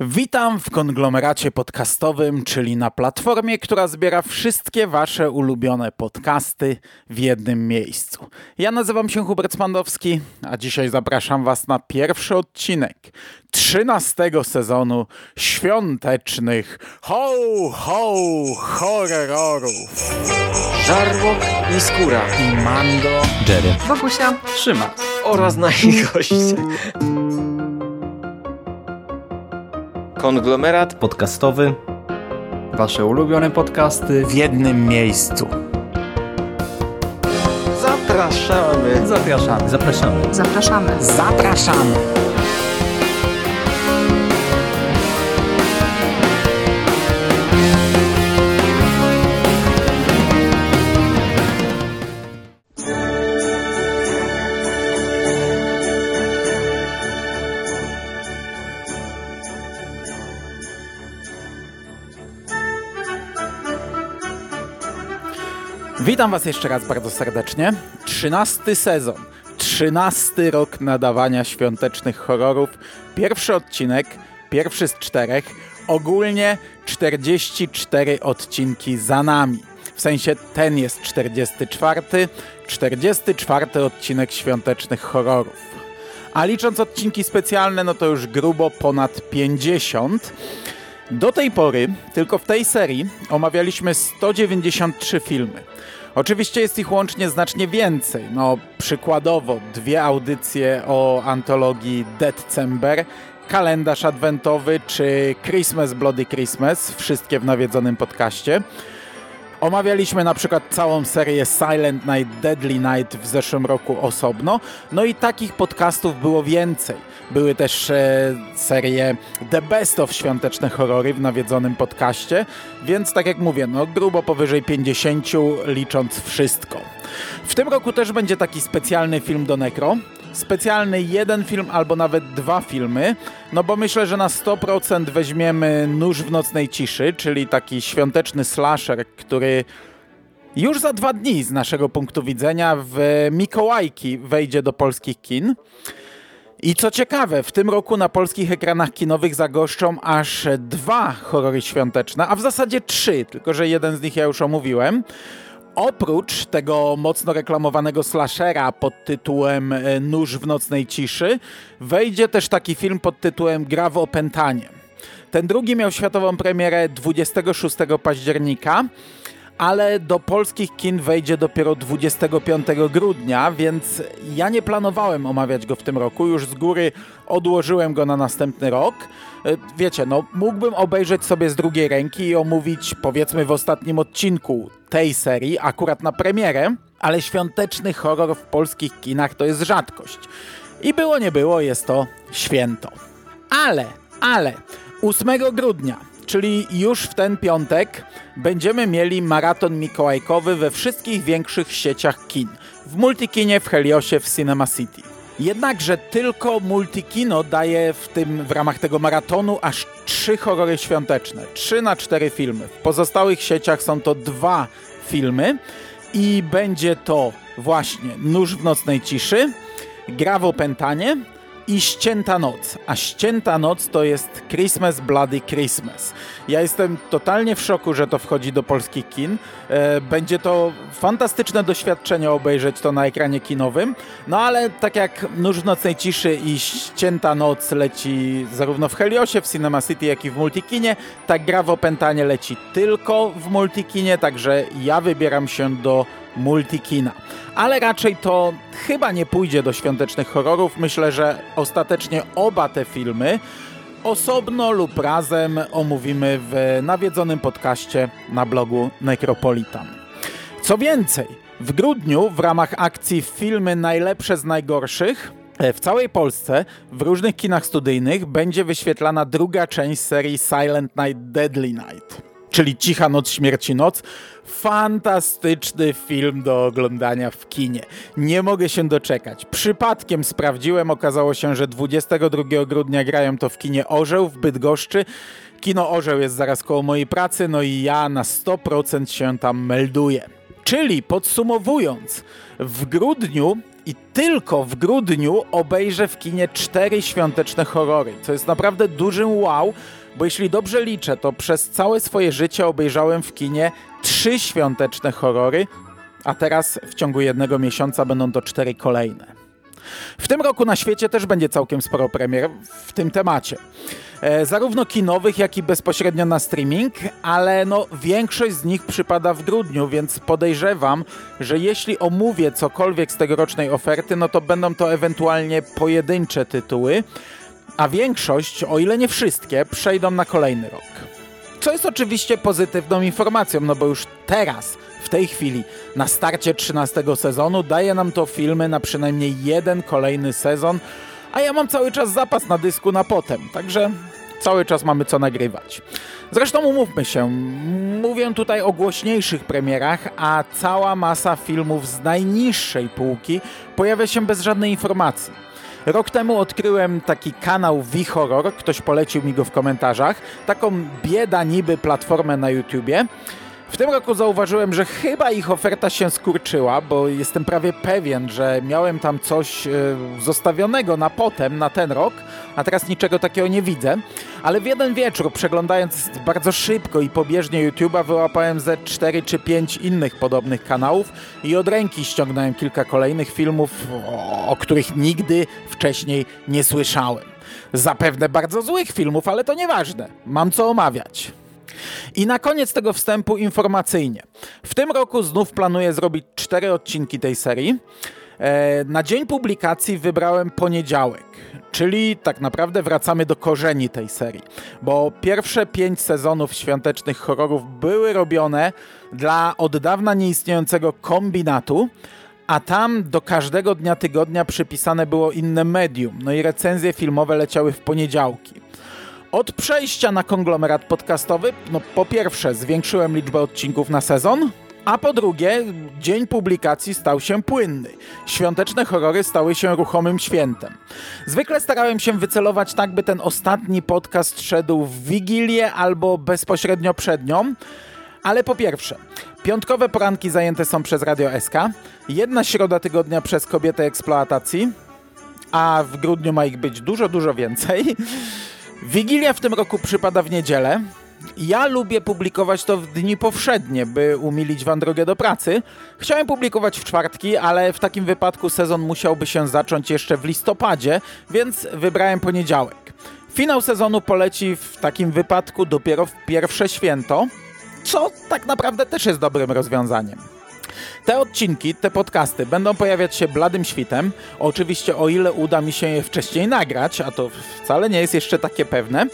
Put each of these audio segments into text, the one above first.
Witam w konglomeracie podcastowym, czyli na platformie, która zbiera wszystkie Wasze ulubione podcasty w jednym miejscu. Ja nazywam się Hubert Spandowski, a dzisiaj zapraszam Was na pierwszy odcinek trzynastego sezonu świątecznych ho ho horrorów. Żarłok i Skóra I Mando, Jerry. Bogusia. Trzyma. oraz nasi goście. Konglomerat Podcastowy. Wasze ulubione podcasty. w jednym miejscu. zapraszamy. Zapraszamy. Zapraszamy. Zapraszamy. Zapraszamy! Witam Was jeszcze raz bardzo serdecznie. Trzynasty sezon, trzynasty rok nadawania świątecznych horrorów. Pierwszy odcinek, pierwszy z czterech. Ogólnie 44 odcinki za nami. W sensie ten jest 44, 44 odcinek świątecznych horrorów. A licząc odcinki specjalne, no to już grubo ponad 50. Do tej pory, tylko w tej serii, omawialiśmy 193 filmy. Oczywiście jest ich łącznie znacznie więcej. No, przykładowo dwie audycje o antologii December, kalendarz adwentowy czy Christmas Bloody Christmas, wszystkie w nawiedzonym podcaście. Omawialiśmy na przykład całą serię Silent Night, Deadly Night w zeszłym roku osobno. No i takich podcastów było więcej. Były też e, serie The Best of świąteczne horrory w nawiedzonym podcaście, więc tak jak mówię, no grubo powyżej 50 licząc wszystko. W tym roku też będzie taki specjalny film do Necro. Specjalny jeden film albo nawet dwa filmy, no bo myślę, że na 100% weźmiemy Nóż w nocnej ciszy, czyli taki świąteczny slasher, który już za dwa dni z naszego punktu widzenia w Mikołajki wejdzie do polskich kin. I co ciekawe, w tym roku na polskich ekranach kinowych zagoszczą aż dwa horrory świąteczne, a w zasadzie trzy, tylko że jeden z nich ja już omówiłem. Oprócz tego mocno reklamowanego slashera pod tytułem e, Nóż w nocnej ciszy, wejdzie też taki film pod tytułem Gra w opętanie. Ten drugi miał światową premierę 26 października, ale do polskich kin wejdzie dopiero 25 grudnia, więc ja nie planowałem omawiać go w tym roku. Już z góry odłożyłem go na następny rok. E, Wiecie, no mógłbym obejrzeć sobie z drugiej ręki i omówić powiedzmy w ostatnim odcinku tej serii, akurat na premierę, ale świąteczny horror w polskich kinach to jest rzadkość. I było nie było, jest to święto. Ale, ale 8 grudnia, czyli już w ten piątek, będziemy mieli maraton mikołajkowy we wszystkich większych sieciach kin. W Multikinie, w Heliosie, w Cinema City. Jednakże tylko Multikino daje w tym w ramach tego maratonu aż trzy horrory świąteczne. Trzy na cztery filmy. W pozostałych sieciach są to dwa filmy i będzie to właśnie Nóż w nocnej ciszy, Gra w opętanie i Ścięta Noc. A Ścięta Noc to jest Christmas Bloody Christmas. Ja jestem totalnie w szoku, że to wchodzi do polskich kin. E, Będzie to fantastyczne doświadczenie obejrzeć to na ekranie kinowym. No ale tak jak Nóż w nocnej ciszy i Ścięta Noc leci zarówno w Heliosie, w Cinema City, jak i w Multikinie, tak Gra w opętanie leci tylko w Multikinie, także ja wybieram się do Multikina. Ale raczej to chyba nie pójdzie do świątecznych horrorów. Myślę, że ostatecznie oba te filmy osobno lub razem omówimy w nawiedzonym podcaście na blogu Necropolitan. Co więcej, w grudniu w ramach akcji Filmy Najlepsze z Najgorszych e, w całej Polsce w różnych kinach studyjnych będzie wyświetlana druga część serii Silent Night Deadly Night, czyli Cicha Noc Śmierci Noc. Fantastyczny film do oglądania w kinie. Nie mogę się doczekać. Przypadkiem sprawdziłem, okazało się, że 22 grudnia grają to w kinie Orzeł w Bydgoszczy. Kino Orzeł jest zaraz koło mojej pracy, no i ja na 100% się tam melduję. Czyli podsumowując, w grudniu i tylko w grudniu obejrzę w kinie cztery świąteczne horrory, co jest naprawdę dużym wow, bo jeśli dobrze liczę, to przez całe swoje życie obejrzałem w kinie trzy świąteczne horrory, a teraz w ciągu jednego miesiąca będą to cztery kolejne. W tym roku na świecie też będzie całkiem sporo premier w tym temacie. E, zarówno kinowych, jak i bezpośrednio na streaming, ale no, większość z nich przypada w grudniu, więc podejrzewam, że jeśli omówię cokolwiek z tegorocznej oferty, no to będą to ewentualnie pojedyncze tytuły, a większość, o ile nie wszystkie, przejdą na kolejny rok. Co jest oczywiście pozytywną informacją, no bo już teraz, tej chwili, na starcie 13 sezonu, daje nam to filmy na przynajmniej jeden kolejny sezon, a ja mam cały czas zapas na dysku na potem, także cały czas mamy co nagrywać. Zresztą umówmy się, mówię tutaj o głośniejszych premierach, a cała masa filmów z najniższej półki pojawia się bez żadnej informacji. Rok temu odkryłem taki kanał V-Horror, ktoś polecił mi go w komentarzach, taką bieda niby platformę na YouTubie. W tym roku zauważyłem, że chyba ich oferta się skurczyła, bo jestem prawie pewien, że miałem tam coś e, zostawionego na potem, na ten rok, a teraz niczego takiego nie widzę. Ale w jeden wieczór, przeglądając bardzo szybko i pobieżnie YouTube'a, wyłapałem ze 4 czy 5 innych podobnych kanałów i od ręki ściągnąłem kilka kolejnych filmów, o, o których nigdy wcześniej nie słyszałem. Zapewne bardzo złych filmów, ale to nieważne. Mam co omawiać. I na koniec tego wstępu informacyjnie. W tym roku znów planuję zrobić cztery odcinki tej serii. E, na dzień publikacji wybrałem poniedziałek, czyli tak naprawdę wracamy do korzeni tej serii, bo pierwsze pięć sezonów świątecznych horrorów były robione dla od dawna nieistniejącego kombinatu, a tam do każdego dnia tygodnia przypisane było inne medium, no i recenzje filmowe leciały w poniedziałki. Od przejścia na konglomerat podcastowy, no po pierwsze zwiększyłem liczbę odcinków na sezon, a po drugie dzień publikacji stał się płynny. Świąteczne horrory stały się ruchomym świętem. Zwykle starałem się wycelować tak, by ten ostatni podcast szedł w Wigilię albo bezpośrednio przed nią, ale po pierwsze, piątkowe poranki zajęte są przez Radio SK, jedna środa tygodnia przez Kobietę Eksploatacji, a w grudniu ma ich być dużo, dużo więcej. Wigilia w tym roku przypada w niedzielę. Ja lubię publikować to w dni powszednie, by umilić wam drogę do pracy. Chciałem publikować w czwartki, ale w takim wypadku sezon musiałby się zacząć jeszcze w listopadzie, więc wybrałem poniedziałek. Finał sezonu poleci w takim wypadku dopiero w pierwsze święto, co tak naprawdę też jest dobrym rozwiązaniem. Te odcinki, te podcasty będą pojawiać się bladym świtem. Oczywiście o ile uda mi się je wcześniej nagrać, a to wcale nie jest jeszcze takie pewne.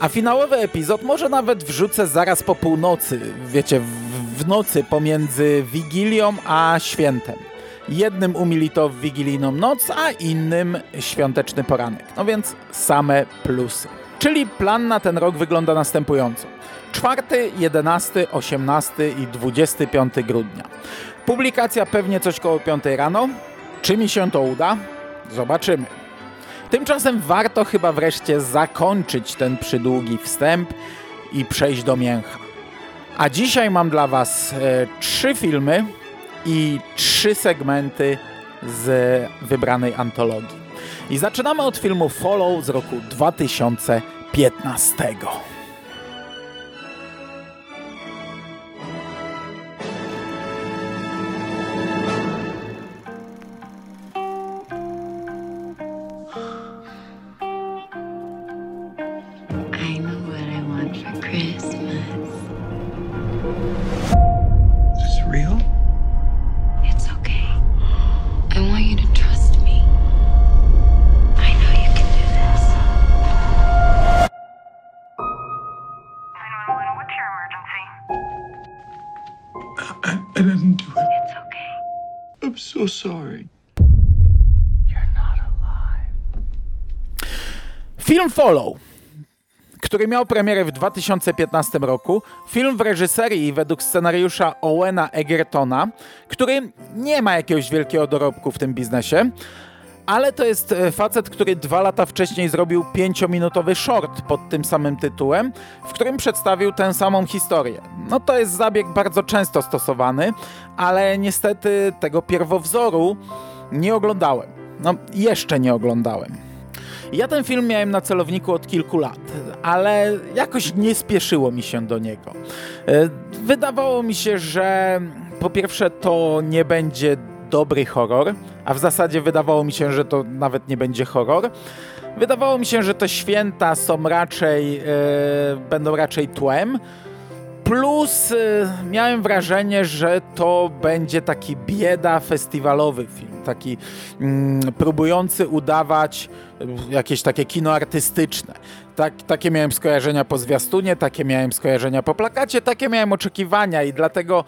A finałowy epizod może nawet wrzucę zaraz po północy, wiecie, w, w nocy pomiędzy Wigilią a Świętem. Jednym umili to w wigilijną noc, a innym świąteczny poranek. No więc same plusy. Czyli plan na ten rok wygląda następująco. 4, 11, 18 i 25 grudnia. Publikacja pewnie coś koło 5 rano. Czy mi się to uda? Zobaczymy. Tymczasem warto chyba wreszcie zakończyć ten przydługi wstęp i przejść do mięcha. A dzisiaj mam dla Was e, trzy filmy i trzy segmenty z wybranej antologii. I zaczynamy od filmu Follow z roku 2015. Film Follow, który miał premierę w 2015 roku. Film w reżyserii według scenariusza Owena Egertona, który nie ma jakiegoś wielkiego dorobku w tym biznesie. Ale to jest e, facet, który dwa lata wcześniej zrobił pięciominutowy short pod tym samym tytułem, w którym przedstawił tę samą historię. No to jest zabieg bardzo często stosowany, ale niestety tego pierwowzoru nie oglądałem. No, jeszcze nie oglądałem. Ja ten film miałem na celowniku od kilku lat, ale jakoś nie spieszyło mi się do niego. E, wydawało mi się, że po pierwsze to nie będzie dobry horror, a w zasadzie wydawało mi się, że to nawet nie będzie horror. Wydawało mi się, że te święta są raczej, e, będą raczej tłem. Plus e, miałem wrażenie, że to będzie taki bieda festiwalowy film, taki mm, próbujący udawać jakieś takie kino artystyczne. Tak, takie miałem skojarzenia po zwiastunie, takie miałem skojarzenia po plakacie, takie miałem oczekiwania i dlatego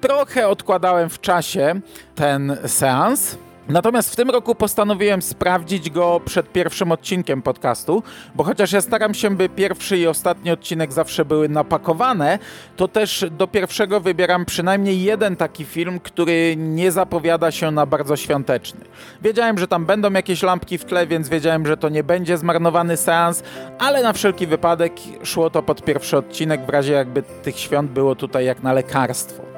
trochę odkładałem w czasie ten seans. Natomiast w tym roku postanowiłem sprawdzić go przed pierwszym odcinkiem podcastu, bo chociaż ja staram się, by pierwszy i ostatni odcinek zawsze były napakowane, to też do pierwszego wybieram przynajmniej jeden taki film, który nie zapowiada się na bardzo świąteczny. Wiedziałem, że tam będą jakieś lampki w tle, więc wiedziałem, że to nie będzie zmarnowany seans, ale na wszelki wypadek szło to pod pierwszy odcinek, w razie jakby tych świąt było tutaj jak na lekarstwo.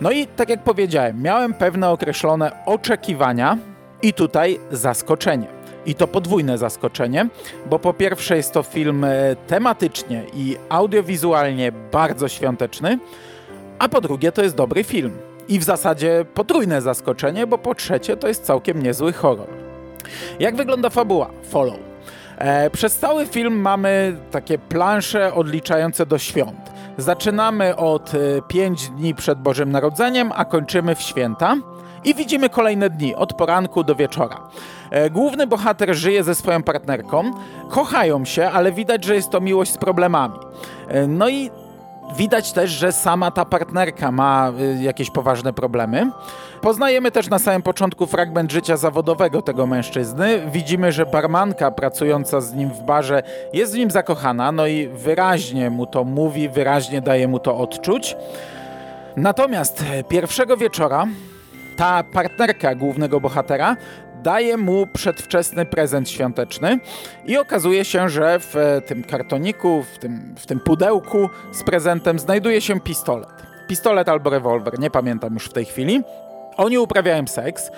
No i tak jak powiedziałem, miałem pewne określone oczekiwania i tutaj zaskoczenie. I to podwójne zaskoczenie, bo po pierwsze jest to film e, tematycznie i audiowizualnie bardzo świąteczny, a po drugie to jest dobry film. I w zasadzie potrójne zaskoczenie, bo po trzecie to jest całkiem niezły horror. Jak wygląda fabuła? Follow. E, przez cały film mamy takie plansze odliczające do świąt. Zaczynamy od 5 e, dni przed Bożym Narodzeniem, a kończymy w święta. I widzimy kolejne dni, od poranku do wieczora. E, główny bohater żyje ze swoją partnerką, kochają się, ale widać, że jest to miłość z problemami. E, no i Widać też, że sama ta partnerka ma jakieś poważne problemy. Poznajemy też na samym początku fragment życia zawodowego tego mężczyzny. Widzimy, że barmanka pracująca z nim w barze jest w nim zakochana, no i wyraźnie mu to mówi, wyraźnie daje mu to odczuć. Natomiast pierwszego wieczora ta partnerka głównego bohatera daje mu przedwczesny prezent świąteczny i okazuje się, że w tym kartoniku, w tym, w tym pudełku z prezentem znajduje się pistolet. Pistolet albo rewolwer, nie pamiętam już w tej chwili. Oni uprawiają seks.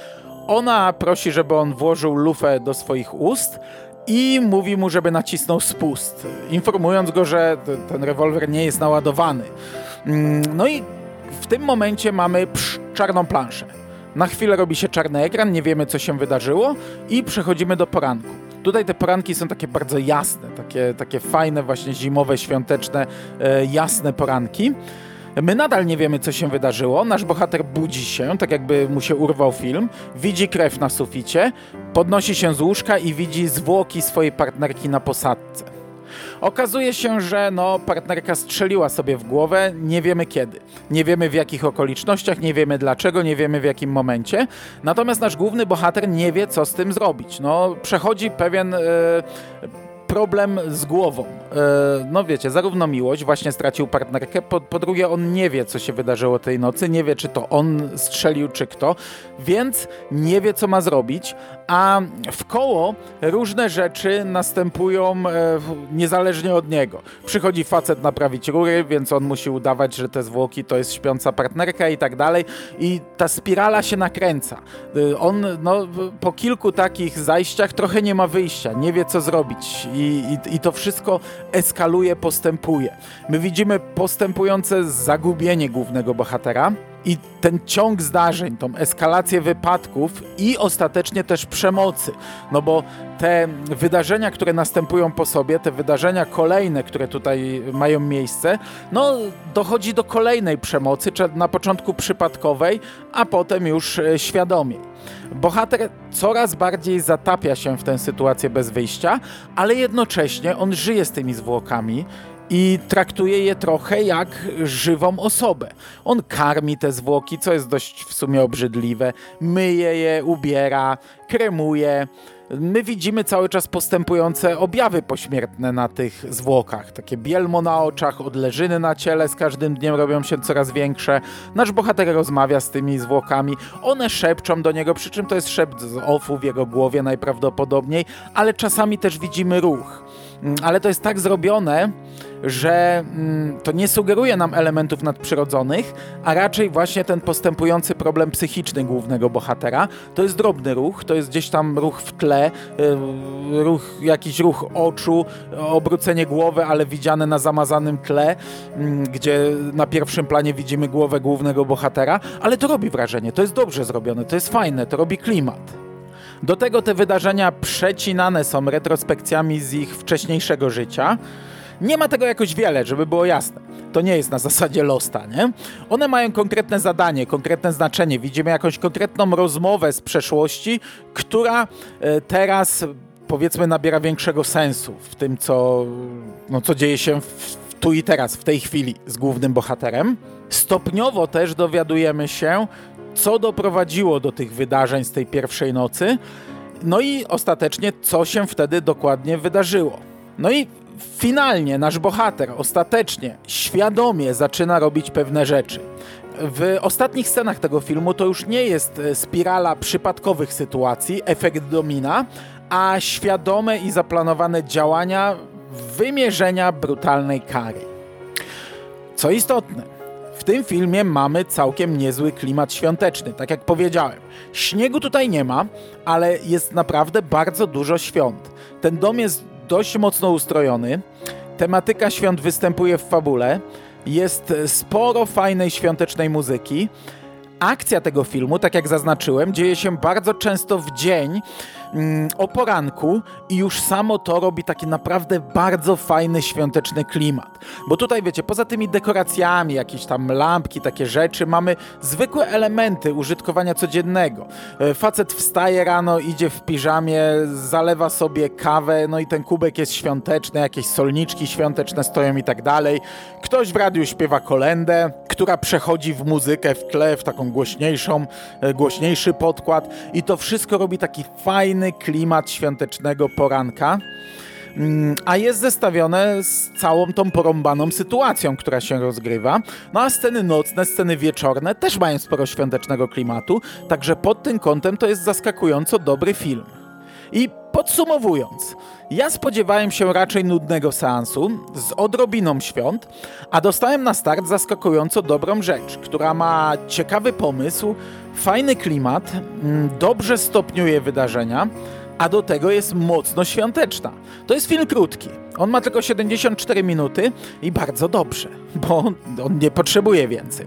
Ona prosi, żeby on włożył lufę do swoich ust i mówi mu, żeby nacisnął spust, informując go, że ten rewolwer nie jest naładowany. Mm, no i w tym momencie mamy czarną planszę. Na chwilę robi się czarny ekran, nie wiemy co się wydarzyło i przechodzimy do poranku. Tutaj te poranki są takie bardzo jasne, takie, takie fajne, właśnie zimowe, świąteczne, e, jasne poranki. My nadal nie wiemy, co się wydarzyło. Nasz bohater budzi się, tak jakby mu się urwał film, widzi krew na suficie, podnosi się z łóżka i widzi zwłoki swojej partnerki na posadce. Okazuje się, że no, partnerka strzeliła sobie w głowę, nie wiemy kiedy. Nie wiemy w jakich okolicznościach, nie wiemy dlaczego, nie wiemy w jakim momencie. Natomiast nasz główny bohater nie wie, co z tym zrobić. No, przechodzi pewien. Yy, problem z głową. E, no wiecie, zarówno miłość, właśnie stracił partnerkę, po, po, drugie on nie wie, co się wydarzyło tej nocy, nie wie, czy to on strzelił, czy kto, więc nie wie, co ma zrobić, a w koło różne rzeczy następują e, niezależnie od niego. Przychodzi facet naprawić rury, więc on musi udawać, że te zwłoki to jest śpiąca partnerka i tak dalej i ta spirala się nakręca. E, on no, po kilku takich zajściach trochę nie ma wyjścia, nie wie, co zrobić i, i, i to wszystko eskaluje, postępuje. My widzimy postępujące zagubienie głównego bohatera i ten ciąg zdarzeń, tą eskalację wypadków i ostatecznie też przemocy. No bo te wydarzenia, które następują po sobie, te wydarzenia kolejne, które tutaj mają miejsce, no dochodzi do kolejnej przemocy, na początku przypadkowej, a potem już e, świadomie. Bohater coraz bardziej zatapia się w tę sytuację bez wyjścia, ale jednocześnie on żyje z tymi zwłokami i traktuje je trochę jak żywą osobę. On karmi te zwłoki, co jest dość w sumie obrzydliwe, myje je, ubiera, kremuje. My widzimy cały czas postępujące objawy pośmiertne na tych zwłokach. Takie bielmo na oczach, odleżyny na ciele z każdym dniem robią się coraz większe. Nasz bohater rozmawia z tymi zwłokami. One szepczą do niego, przy czym to jest szept z ofu w jego głowie najprawdopodobniej, ale czasami też widzimy ruch. Mm, ale to jest tak zrobione, że mm, to nie sugeruje nam elementów nadprzyrodzonych, a raczej właśnie ten postępujący problem psychiczny głównego bohatera. To jest drobny ruch, to jest gdzieś tam ruch w tle, y, ruch, jakiś ruch oczu, obrócenie głowy, ale widziane na zamazanym tle, mm, gdzie na pierwszym planie widzimy głowę głównego bohatera, ale to robi wrażenie, to jest dobrze zrobione, to jest fajne, to robi klimat. Do tego te wydarzenia przecinane są retrospekcjami z ich wcześniejszego życia. Nie ma tego jakoś wiele, żeby było jasne. To nie jest na zasadzie Losta, nie? One mają konkretne zadanie, konkretne znaczenie. Widzimy jakąś konkretną rozmowę z przeszłości, która e, teraz powiedzmy nabiera większego sensu w tym, co, no, co dzieje się w, tu i teraz, w tej chwili z głównym bohaterem. Stopniowo też dowiadujemy się, co doprowadziło do tych wydarzeń z tej pierwszej nocy, no i ostatecznie, co się wtedy dokładnie wydarzyło. No i finalnie nasz bohater ostatecznie, świadomie zaczyna robić pewne rzeczy. W ostatnich scenach tego filmu to już nie jest e, spirala przypadkowych sytuacji, efekt domina, a świadome i zaplanowane działania wymierzenia brutalnej kary. Co istotne, tym filmie mamy całkiem niezły klimat świąteczny, tak jak powiedziałem. Śniegu tutaj nie ma, ale jest naprawdę bardzo dużo świąt. Ten dom jest dość mocno ustrojony. Tematyka świąt występuje w fabule. Jest sporo fajnej świątecznej muzyki. Akcja tego filmu, tak jak zaznaczyłem, dzieje się bardzo często w dzień, o poranku i już samo to robi taki naprawdę bardzo fajny świąteczny klimat. Bo tutaj wiecie, poza tymi dekoracjami, jakieś tam lampki, takie rzeczy, mamy zwykłe elementy użytkowania codziennego. E, facet wstaje rano, idzie w piżamie, zalewa sobie kawę, no i ten kubek jest świąteczny, jakieś solniczki świąteczne stoją i tak dalej. Ktoś w radiu śpiewa kolendę, która przechodzi w muzykę w tle, w taką głośniejszą, e, głośniejszy podkład i to wszystko robi taki fajny klimat świątecznego poranka. Mm, a jest zestawione z całą tą porąbaną sytuacją, która się rozgrywa. No a sceny nocne, sceny wieczorne też mają sporo świątecznego klimatu, także pod tym kątem to jest zaskakująco dobry film. I podsumowując, ja spodziewałem się raczej nudnego seansu z odrobiną świąt, a dostałem na start zaskakująco dobrą rzecz, która ma ciekawy pomysł, fajny klimat, mm, dobrze stopniuje wydarzenia, a do tego jest mocno świąteczna. To jest film krótki. On ma tylko 74 minuty i bardzo dobrze, bo on nie potrzebuje więcej.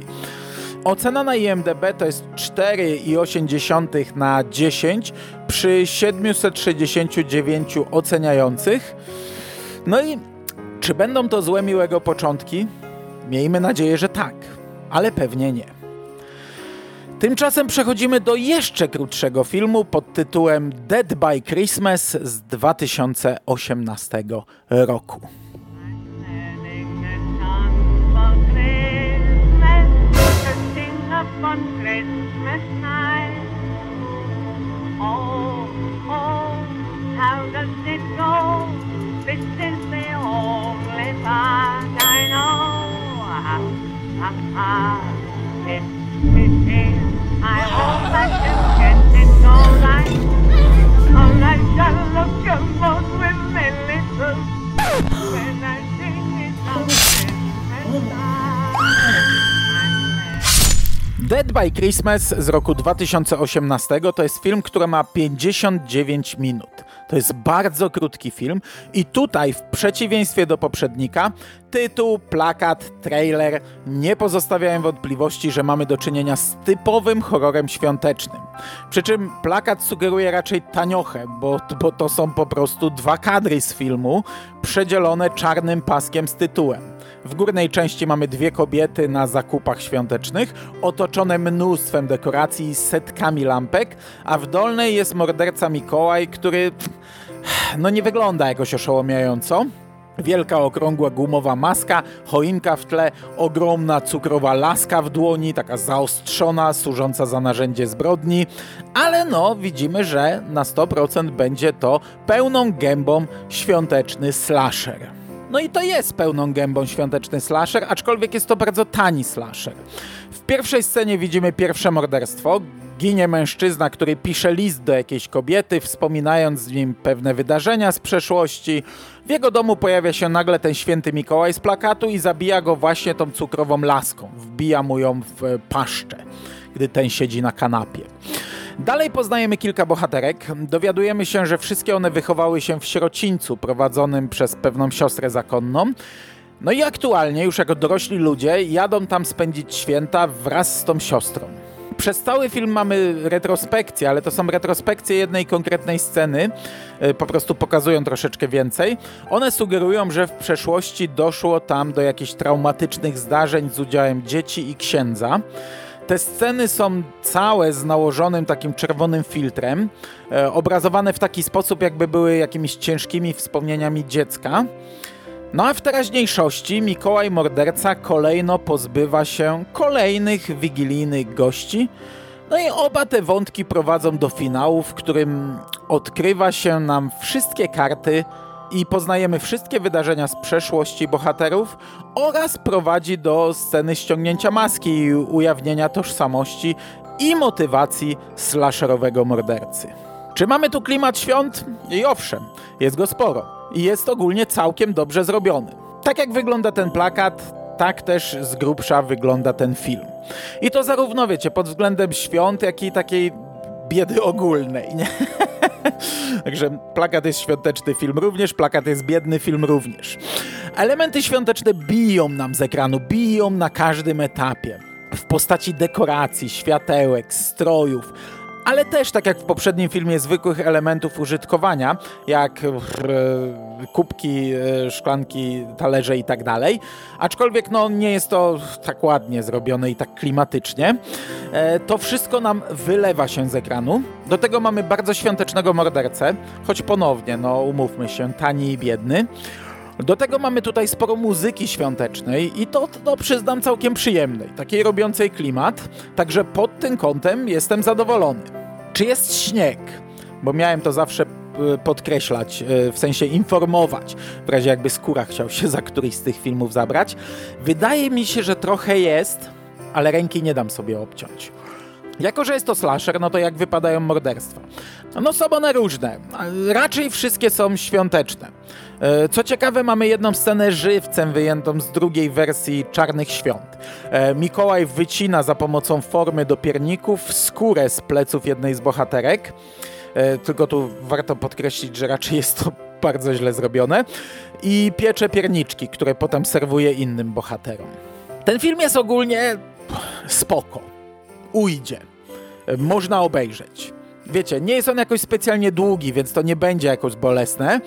Ocena na IMDB to jest 4,8 na 10 przy 769 oceniających. No i czy będą to złe miłego początki? Miejmy nadzieję, że tak, ale pewnie nie. Tymczasem przechodzimy do jeszcze krótszego filmu pod tytułem Dead by Christmas z 2018 roku. I hope I can get it all right. All I shall look about with Dead by Christmas z roku 2018 to jest film, który ma 59 minut. To jest bardzo krótki film i tutaj w przeciwieństwie do poprzednika tytuł, plakat, trailer nie pozostawiają wątpliwości, że mamy do czynienia z typowym horrorem świątecznym. Przy czym plakat sugeruje raczej taniochę, bo, bo to są po prostu dwa kadry z filmu przedzielone czarnym paskiem z tytułem. W górnej części mamy dwie kobiety na zakupach świątecznych, otoczone mnóstwem dekoracji i setkami lampek, a w dolnej jest morderca Mikołaj, który no nie wygląda jakoś oszołomiająco. Wielka, okrągła, gumowa maska, choinka w tle, ogromna cukrowa laska w dłoni, taka zaostrzona, służąca za narzędzie zbrodni, ale no, widzimy, że na 100% będzie to pełną gębą świąteczny slasher. No i to jest pełną gębą świąteczny slasher, aczkolwiek jest to bardzo tani slasher. W pierwszej scenie widzimy pierwsze morderstwo. Ginie mężczyzna, który pisze list do jakiejś kobiety, wspominając z nim pewne wydarzenia z przeszłości. W jego domu pojawia się nagle ten święty Mikołaj z plakatu i zabija go właśnie tą cukrową laską. Wbija mu ją w paszczę, gdy ten siedzi na kanapie. Dalej poznajemy kilka bohaterek. Dowiadujemy się, że wszystkie one wychowały się w sierocińcu prowadzonym przez pewną siostrę zakonną. No i aktualnie, już jako dorośli ludzie, jadą tam spędzić święta wraz z tą siostrą. Przez cały film mamy retrospekcje, ale to są retrospekcje jednej konkretnej sceny, e, po prostu pokazują troszeczkę więcej. One sugerują, że w przeszłości doszło tam do jakichś traumatycznych zdarzeń z udziałem dzieci i księdza. Te sceny są całe z nałożonym takim czerwonym filtrem, e, obrazowane w taki sposób, jakby były jakimiś ciężkimi wspomnieniami dziecka. No a w teraźniejszości Mikołaj Morderca kolejno pozbywa się kolejnych wigilijnych gości. No i oba te wątki prowadzą do finału, w którym odkrywa się nam wszystkie karty i poznajemy wszystkie wydarzenia z przeszłości bohaterów oraz prowadzi do sceny ściągnięcia maski i ujawnienia tożsamości i motywacji slasherowego mordercy. Czy mamy tu klimat świąt? I owszem, jest go sporo. I jest ogólnie całkiem dobrze zrobiony. Tak jak wygląda ten plakat, tak też z grubsza wygląda ten film. I to zarówno, wiecie, pod względem świąt, jak i takiej biedy ogólnej. Nie? Także plakat jest świąteczny, film również, plakat jest biedny, film również. Elementy świąteczne biją nam z ekranu, biją na każdym etapie. W postaci dekoracji, światełek, strojów, ale też, tak jak w poprzednim filmie, zwykłych elementów użytkowania, jak e, kubki, e, szklanki, talerze i tak dalej. Aczkolwiek no, nie jest to tak ładnie zrobione i tak klimatycznie. E, to wszystko nam wylewa się z ekranu. Do tego mamy bardzo świątecznego mordercę, choć ponownie, no umówmy się, tani i biedny. Do tego mamy tutaj sporo muzyki świątecznej i to, to przyznam całkiem przyjemnej, takiej robiącej klimat, także pod tym kątem jestem zadowolony. Czy jest śnieg? Bo miałem to zawsze y, podkreślać, y, w sensie informować, w razie jakby skóra chciał się za któryś z tych filmów zabrać. Wydaje mi się, że trochę jest, ale ręki nie dam sobie obciąć. Jako, że jest to slasher, no to jak wypadają morderstwa? No są one różne. Raczej wszystkie są świąteczne. E, co ciekawe, mamy jedną scenę żywcem wyjętą z drugiej wersji Czarnych Świąt. E, Mikołaj wycina za pomocą formy do pierników skórę z pleców jednej z bohaterek. E, tylko tu warto podkreślić, że raczej jest to bardzo źle zrobione. I piecze pierniczki, które potem serwuje innym bohaterom. Ten film jest ogólnie spoko. Ujdzie. Można obejrzeć. Wiecie, nie jest on jakoś specjalnie długi, więc to nie będzie jakoś bolesne.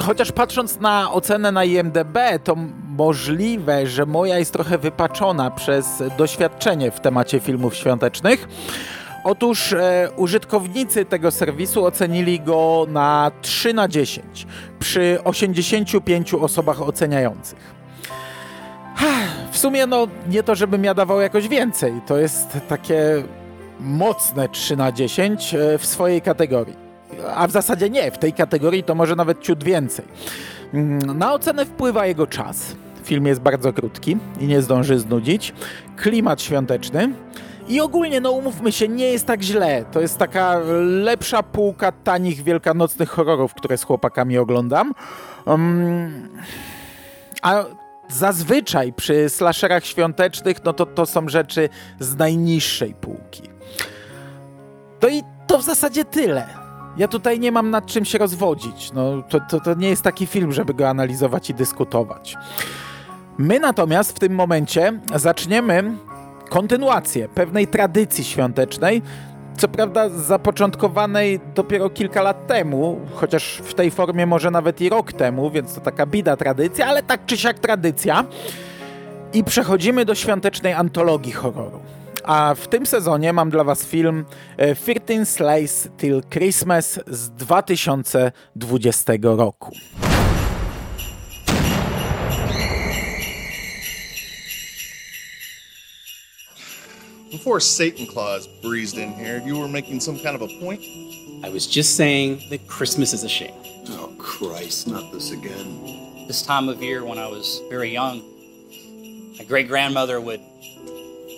Chociaż patrząc na ocenę na IMDB, to możliwe, że moja jest trochę wypaczona przez doświadczenie w temacie filmów świątecznych. Otóż e, użytkownicy tego serwisu ocenili go na 3 na 10 przy 85 osobach oceniających. W sumie, no, nie to, żebym ja dawał jakoś więcej. To jest takie mocne 3 na 10 e, w swojej kategorii. A w zasadzie nie, w tej kategorii to może nawet ciut więcej. Mm, na ocenę wpływa jego czas. Film jest bardzo krótki i nie zdąży znudzić. Klimat świąteczny. I ogólnie, no umówmy się, nie jest tak źle. To jest taka lepsza półka tanich wielkanocnych horrorów, które z chłopakami oglądam. Um, a zazwyczaj przy slasherach świątecznych, no to to są rzeczy z najniższej półki. To i to w zasadzie tyle. Ja tutaj nie mam nad czym się rozwodzić. No, to, to, to nie jest taki film, żeby go analizować i dyskutować. My natomiast w tym momencie zaczniemy kontynuację pewnej tradycji świątecznej, co prawda zapoczątkowanej dopiero kilka lat temu, chociaż w tej formie może nawet i rok temu, więc to taka bida tradycja, ale tak czy siak tradycja. I przechodzimy do świątecznej antologii horroru. A w tym sezonie mam dla Was film 13 Slays Till Christmas z 2020 roku. Before Satan Claus breezed in here, you were making some kind of a point? I was just saying that Christmas is a shame. Oh, Christ, not this again. this time of year when I was very young, my great grandmother would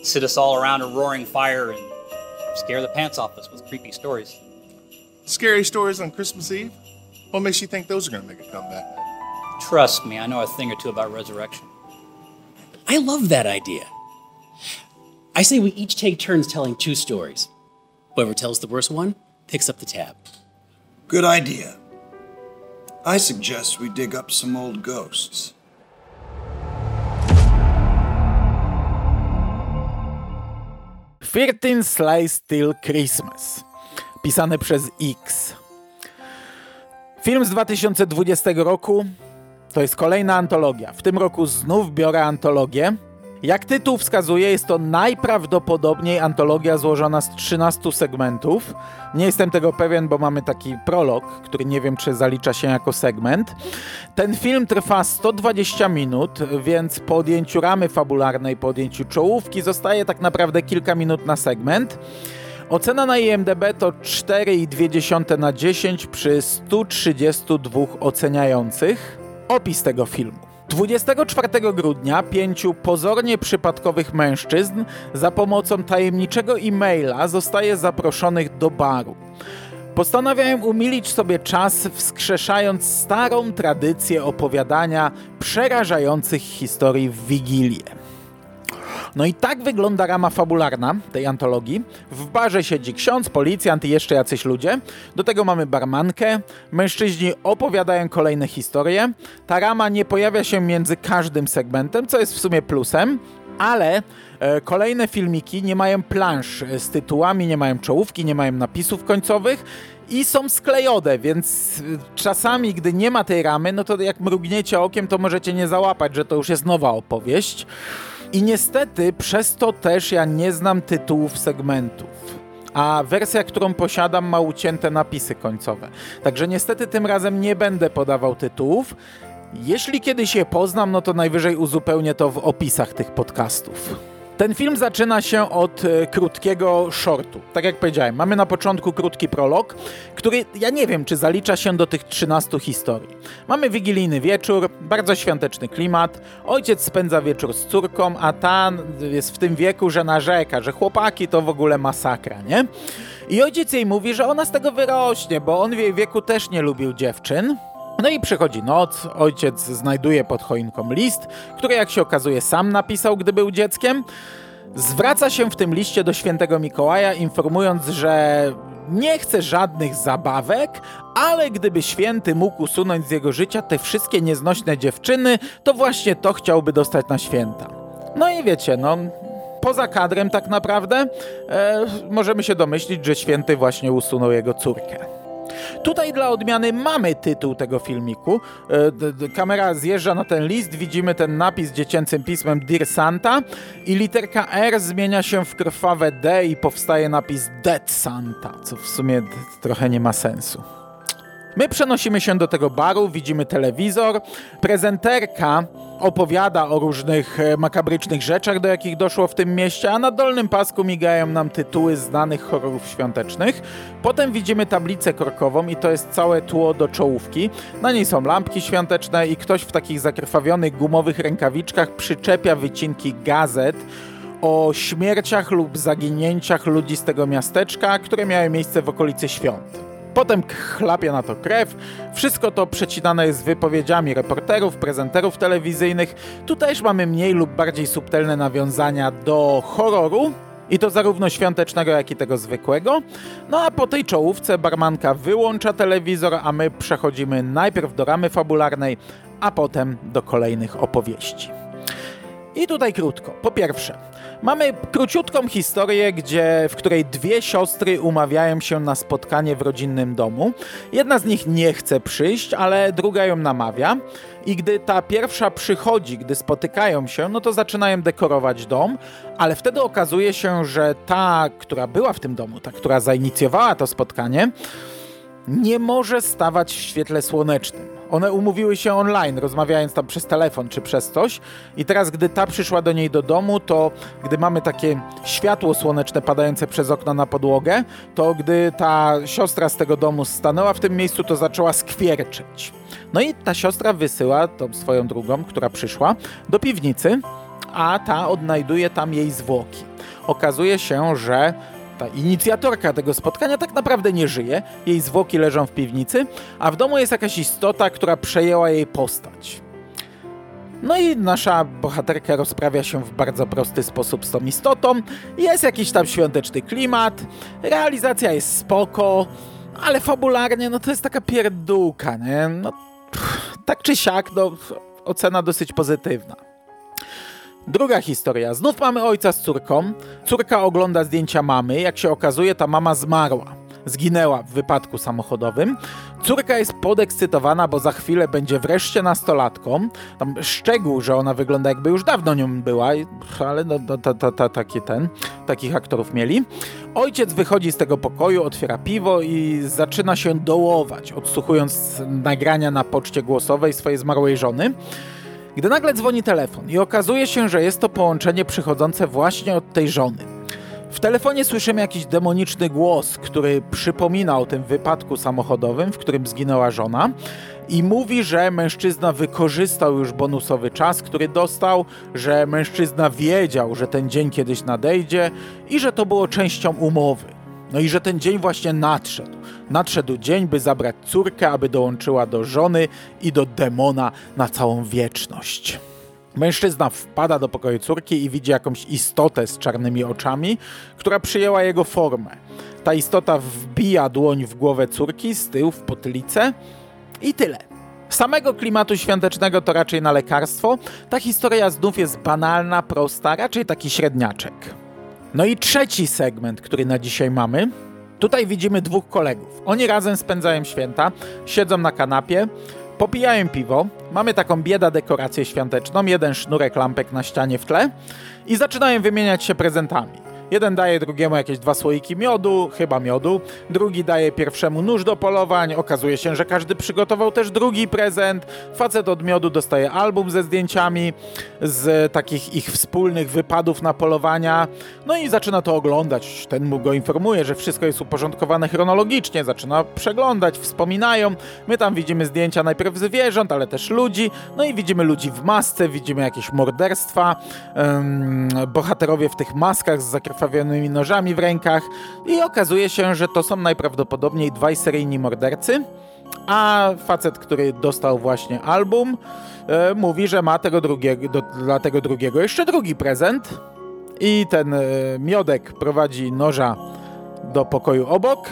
sit us all around a roaring fire and scare the pants off us with creepy stories. Scary stories on Christmas Eve? What makes you think those are going to make a comeback? Trust me, I know a thing or two about resurrection. I love that idea. I say we each take turns telling two stories. Whoever tells the worst one picks up the tab. Good idea. I suggest we dig up some old ghosts. Thirteen Slice Till Christmas. Pisany przez X. Film z 2020 roku to jest kolejna antologia. W tym roku znów biorę antologię. Jak tytuł wskazuje, jest to najprawdopodobniej antologia złożona z 13 segmentów. Nie jestem tego pewien, bo mamy taki prolog, który nie wiem, czy zalicza się jako segment. Ten film trwa 120 minut, więc po odjęciu ramy fabularnej, po odjęciu czołówki, zostaje tak naprawdę kilka minut na segment. Ocena na IMDb to 4,2 na 10 przy 132 oceniających. Opis tego filmu. 24 grudnia pięciu pozornie przypadkowych mężczyzn za pomocą tajemniczego e-maila zostaje zaproszonych do baru. Postanawiają umilić sobie czas, wskrzeszając starą tradycję opowiadania przerażających historii w Wigilię. No i tak wygląda rama fabularna tej antologii. W barze siedzi ksiądz, policjant i jeszcze jacyś ludzie. Do tego mamy barmankę. Mężczyźni opowiadają kolejne historie. Ta rama nie pojawia się między każdym segmentem, co jest w sumie plusem, ale e, kolejne filmiki nie mają plansz z tytułami, nie mają czołówki, nie mają napisów końcowych i są sklejone, więc e, czasami, gdy nie ma tej ramy, no to jak mrugniecie okiem, to możecie nie załapać, że to już jest nowa opowieść. I niestety przez to też ja nie znam tytułów segmentów. A wersja, którą posiadam, ma ucięte napisy końcowe. Także niestety tym razem nie będę podawał tytułów. Jeśli kiedyś je poznam, no to najwyżej uzupełnię to w opisach tych podcastów. Ten film zaczyna się od e, krótkiego shortu. Tak jak powiedziałem, mamy na początku krótki prolog, który ja nie wiem, czy zalicza się do tych 13 historii. Mamy wigilijny wieczór, bardzo świąteczny klimat. Ojciec spędza wieczór z córką, a ta jest w tym wieku, że narzeka, że chłopaki to w ogóle masakra, nie? I ojciec jej mówi, że ona z tego wyrośnie, bo on w jej wieku też nie lubił dziewczyn. No i przychodzi noc, ojciec znajduje pod choinką list, który jak się okazuje sam napisał, gdy był dzieckiem. Zwraca się w tym liście do świętego Mikołaja, informując, że nie chce żadnych zabawek, ale gdyby święty mógł usunąć z jego życia te wszystkie nieznośne dziewczyny, to właśnie to chciałby dostać na święta. No i wiecie, no poza kadrem tak naprawdę e, możemy się domyślić, że święty właśnie usunął jego córkę. Tutaj dla odmiany mamy tytuł tego filmiku. E, kamera zjeżdża na ten list, widzimy ten napis dziecięcym pismem Dear Santa i literka R zmienia się w krwawe D i powstaje napis Dead Santa, co w sumie trochę nie ma sensu. My przenosimy się do tego baru, widzimy telewizor. Prezenterka opowiada o różnych e, makabrycznych rzeczach, do jakich doszło w tym mieście, a na dolnym pasku migają nam tytuły znanych horrorów świątecznych. Potem widzimy tablicę korkową i to jest całe tło do czołówki. Na niej są lampki świąteczne i ktoś w takich zakrwawionych gumowych rękawiczkach przyczepia wycinki gazet o śmierciach lub zaginięciach ludzi z tego miasteczka, które miały miejsce w okolicy świąt. Potem chlapie na to krew. Wszystko to przecinane jest wypowiedziami reporterów, prezenterów telewizyjnych. Tu też mamy mniej lub bardziej subtelne nawiązania do horroru. I to zarówno świątecznego, jak i tego zwykłego. No a po tej czołówce barmanka wyłącza telewizor, a my przechodzimy najpierw do ramy fabularnej, a potem do kolejnych opowieści. I tutaj krótko. Po pierwsze, mamy króciutką historię, gdzie, w której dwie siostry umawiają się na spotkanie w rodzinnym domu. Jedna z nich nie chce przyjść, ale druga ją namawia. I gdy ta pierwsza przychodzi, gdy spotykają się, no to zaczynają dekorować dom, ale wtedy okazuje się, że ta, która była w tym domu, ta, która zainicjowała to spotkanie, nie może stawać w świetle słonecznym. One umówiły się online, rozmawiając tam przez telefon czy przez coś. I teraz, gdy ta przyszła do niej do domu, to gdy mamy takie światło słoneczne padające przez okno na podłogę, to gdy ta siostra z tego domu stanęła w tym miejscu, to zaczęła skwierczyć. No i ta siostra wysyła tą swoją drugą, która przyszła, do piwnicy, a ta odnajduje tam jej zwłoki. Okazuje się, że ta inicjatorka tego spotkania tak naprawdę nie żyje, jej zwłoki leżą w piwnicy, a w domu jest jakaś istota, która przejęła jej postać. No i nasza bohaterka rozprawia się w bardzo prosty sposób z tą istotą. Jest jakiś tam świąteczny klimat, realizacja jest spoko, ale fabularnie no to jest taka pierdółka, nie? No, pff, tak czy siak, no, ocena dosyć pozytywna. Druga historia. Znów mamy ojca z córką. Córka ogląda zdjęcia mamy. Jak się okazuje, ta mama zmarła. Zginęła w wypadku samochodowym. Córka jest podekscytowana, bo za chwilę będzie wreszcie nastolatką. Tam szczegół, że ona wygląda jakby już dawno nią była, ale no, no, ta, ta, ta, taki ten, takich aktorów mieli. Ojciec wychodzi z tego pokoju, otwiera piwo i zaczyna się dołować, odsłuchując nagrania na poczcie głosowej swojej zmarłej żony. Gdy nagle dzwoni telefon i okazuje się, że jest to połączenie przychodzące właśnie od tej żony. W telefonie słyszymy jakiś demoniczny głos, który przypomina o tym wypadku samochodowym, w którym zginęła żona i mówi, że mężczyzna wykorzystał już bonusowy czas, który dostał, że mężczyzna wiedział, że ten dzień kiedyś nadejdzie i że to było częścią umowy. No i że ten dzień właśnie nadszedł. Nadszedł dzień, by zabrać córkę, aby dołączyła do żony i do demona na całą wieczność. Mężczyzna wpada do pokoju córki i widzi jakąś istotę z czarnymi oczami, która przyjęła jego formę. Ta istota wbija dłoń w głowę córki z tyłu w potylicę i tyle. Samego klimatu świątecznego to raczej na lekarstwo. Ta historia znów jest banalna, prosta, raczej taki średniaczek. No i trzeci segment, który na dzisiaj mamy. Tutaj widzimy dwóch kolegów. Oni razem spędzają święta, siedzą na kanapie, popijają piwo, mamy taką bieda dekorację świąteczną, jeden sznurek lampek na ścianie w tle i zaczynają wymieniać się prezentami. Jeden daje drugiemu jakieś dwa słoiki miodu, chyba miodu, drugi daje pierwszemu nóż do polowań, okazuje się, że każdy przygotował też drugi prezent. Facet od miodu dostaje album ze zdjęciami z takich ich wspólnych wypadów na polowania, no i zaczyna to oglądać. Ten mu go informuje, że wszystko jest uporządkowane chronologicznie, zaczyna przeglądać, wspominają. My tam widzimy zdjęcia najpierw zwierząt, ale też ludzi, no i widzimy ludzi w masce, widzimy jakieś morderstwa, um, bohaterowie w tych maskach z zakrwawionymi nożami w rękach i okazuje się, że to są najprawdopodobniej dwaj seryjni mordercy, a facet, który dostał właśnie album, e, mówi, że ma tego drugiego, do, dla tego drugiego jeszcze drugi prezent. I ten e, miodek prowadzi noża do pokoju obok,